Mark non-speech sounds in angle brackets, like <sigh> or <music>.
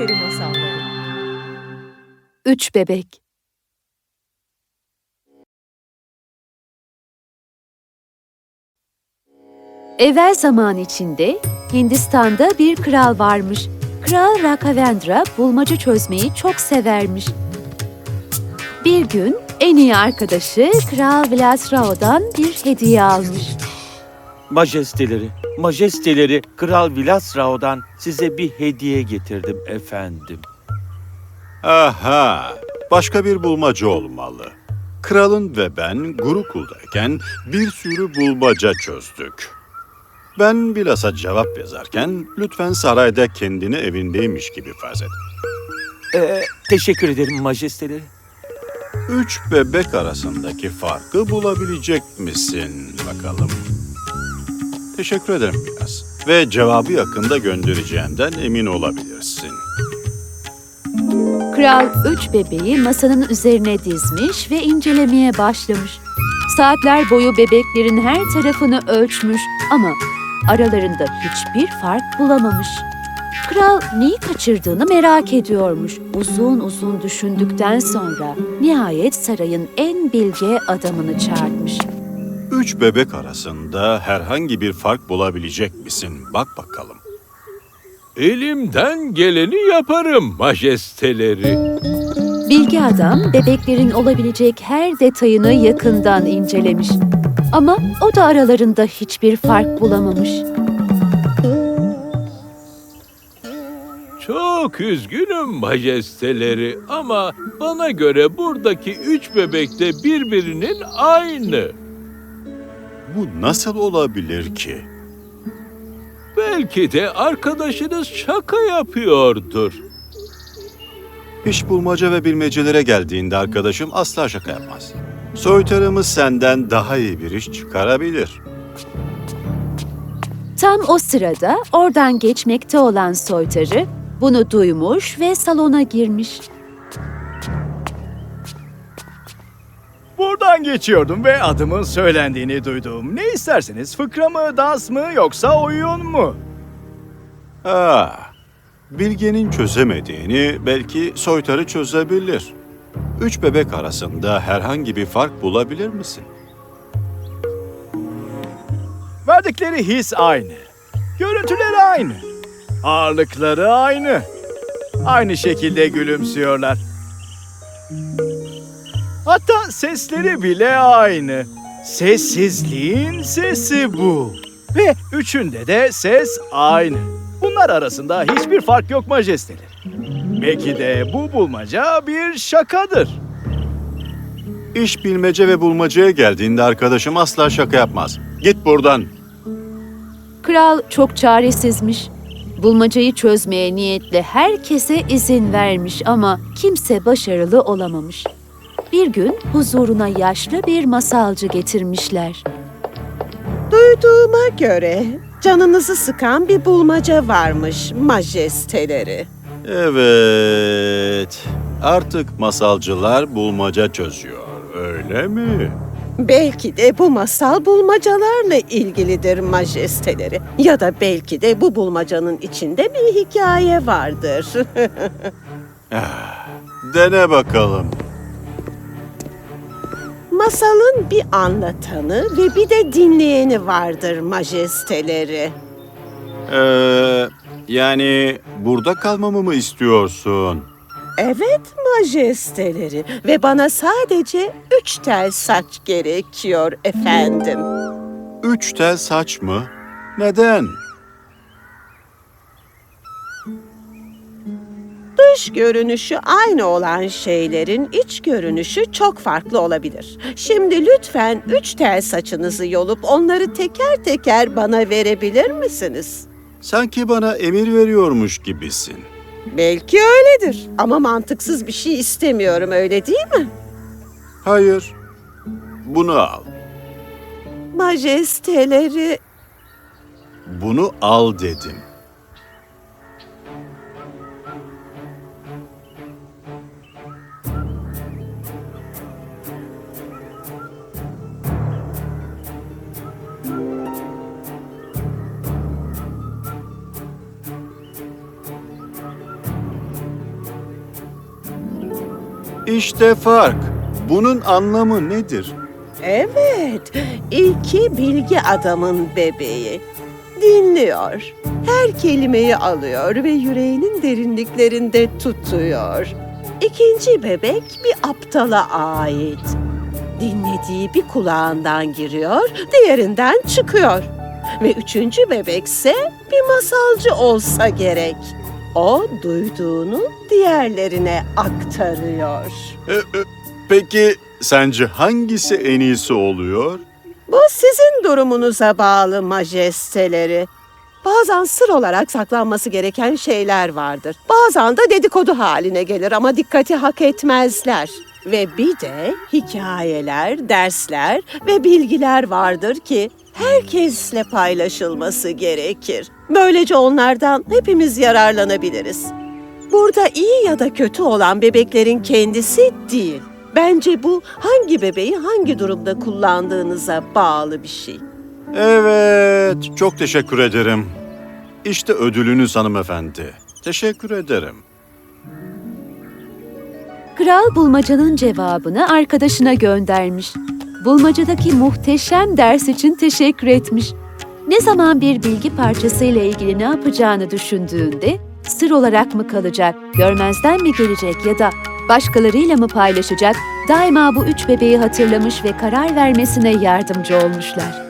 Peri Masalları Üç Bebek Evvel zaman içinde Hindistan'da bir kral varmış. Kral Rakavendra bulmaca çözmeyi çok severmiş. Bir gün en iyi arkadaşı Kral Vilasrao'dan bir hediye almış. Majesteleri, majesteleri Kral Vilasrao'dan size bir hediye getirdim efendim. Aha, başka bir bulmaca olmalı. Kralın ve ben Gurukul'dayken bir sürü bulmaca çözdük. Ben bilhassa cevap yazarken lütfen sarayda kendini evindeymiş gibi farz et. Ee, teşekkür ederim majesteleri. Üç bebek arasındaki farkı bulabilecek misin bakalım? Teşekkür ederim biraz. Ve cevabı yakında göndereceğimden emin olabilirsin. Kral üç bebeği masanın üzerine dizmiş ve incelemeye başlamış. Saatler boyu bebeklerin her tarafını ölçmüş ama aralarında hiçbir fark bulamamış. Kral neyi kaçırdığını merak ediyormuş. Uzun uzun düşündükten sonra nihayet sarayın en bilge adamını çağırtmış. Üç bebek arasında herhangi bir fark bulabilecek misin? Bak bakalım. Elimden geleni yaparım majesteleri. Bilge adam bebeklerin olabilecek her detayını yakından incelemiş. Ama o da aralarında hiçbir fark bulamamış. Çok üzgünüm majesteleri ama bana göre buradaki üç bebek de birbirinin aynı. Bu nasıl olabilir ki? Belki de arkadaşınız şaka yapıyordur. İş bulmaca ve bilmecelere geldiğinde arkadaşım asla şaka yapmaz. Soytarımız senden daha iyi bir iş çıkarabilir. Tam o sırada oradan geçmekte olan soytarı bunu duymuş ve salona girmiş. Buradan geçiyordum ve adımın söylendiğini duydum. Ne isterseniz fıkra mı, dans mı yoksa oyun mu? Ah, Bilge'nin çözemediğini belki soytarı çözebilir. Üç bebek arasında herhangi bir fark bulabilir misin? Verdikleri his aynı. Görüntüleri aynı. Ağırlıkları aynı. Aynı şekilde gülümsüyorlar. Hatta sesleri bile aynı. Sessizliğin sesi bu. Ve üçünde de ses aynı. Bunlar arasında hiçbir fark yok majesteleri. Belki de bu bulmaca bir şakadır. İş bilmece ve bulmacaya geldiğinde arkadaşım asla şaka yapmaz. Git buradan. Kral çok çaresizmiş. Bulmacayı çözmeye niyetli herkese izin vermiş ama kimse başarılı olamamış. Bir gün huzuruna yaşlı bir masalcı getirmişler. Duyduğuma göre canınızı sıkan bir bulmaca varmış majesteleri. Evet, artık masalcılar bulmaca çözüyor, öyle mi? Belki de bu masal bulmacalarla ilgilidir majesteleri. Ya da belki de bu bulmacanın içinde bir hikaye vardır. <laughs> Dene bakalım. Masalın bir anlatanı ve bir de dinleyeni vardır majesteleri. Ee, yani burada kalmamı mı istiyorsun? Evet majesteleri ve bana sadece üç tel saç gerekiyor efendim. Üç tel saç mı? Neden? Dış görünüşü aynı olan şeylerin iç görünüşü çok farklı olabilir. Şimdi lütfen üç tel saçınızı yolup onları teker teker bana verebilir misiniz? Sanki bana emir veriyormuş gibisin. Belki öyledir ama mantıksız bir şey istemiyorum öyle değil mi? Hayır, bunu al. Majesteleri Bunu al dedim. İşte fark. Bunun anlamı nedir? Evet, iki bilgi adamın bebeği. Dinliyor. Her kelimeyi alıyor ve yüreğinin derinliklerinde tutuyor. İkinci bebek bir aptala ait. Dinlediği bir kulağından giriyor, diğerinden çıkıyor. Ve üçüncü bebekse bir masalcı olsa gerek. O duyduğunu diğerlerine aktarıyor. E, e, peki sence hangisi en iyisi oluyor? Bu sizin durumunuza bağlı majesteleri. Bazen sır olarak saklanması gereken şeyler vardır. Bazen de dedikodu haline gelir ama dikkati hak etmezler. Ve bir de hikayeler, dersler ve bilgiler vardır ki herkesle paylaşılması gerekir. Böylece onlardan hepimiz yararlanabiliriz. Burada iyi ya da kötü olan bebeklerin kendisi değil. Bence bu hangi bebeği hangi durumda kullandığınıza bağlı bir şey. Evet, çok teşekkür ederim. İşte ödülünüz hanımefendi. Teşekkür ederim. Kral bulmacanın cevabını arkadaşına göndermiş. Bulmacadaki muhteşem ders için teşekkür etmiş. Ne zaman bir bilgi parçası ile ilgili ne yapacağını düşündüğünde sır olarak mı kalacak, görmezden mi gelecek ya da başkalarıyla mı paylaşacak daima bu üç bebeği hatırlamış ve karar vermesine yardımcı olmuşlar.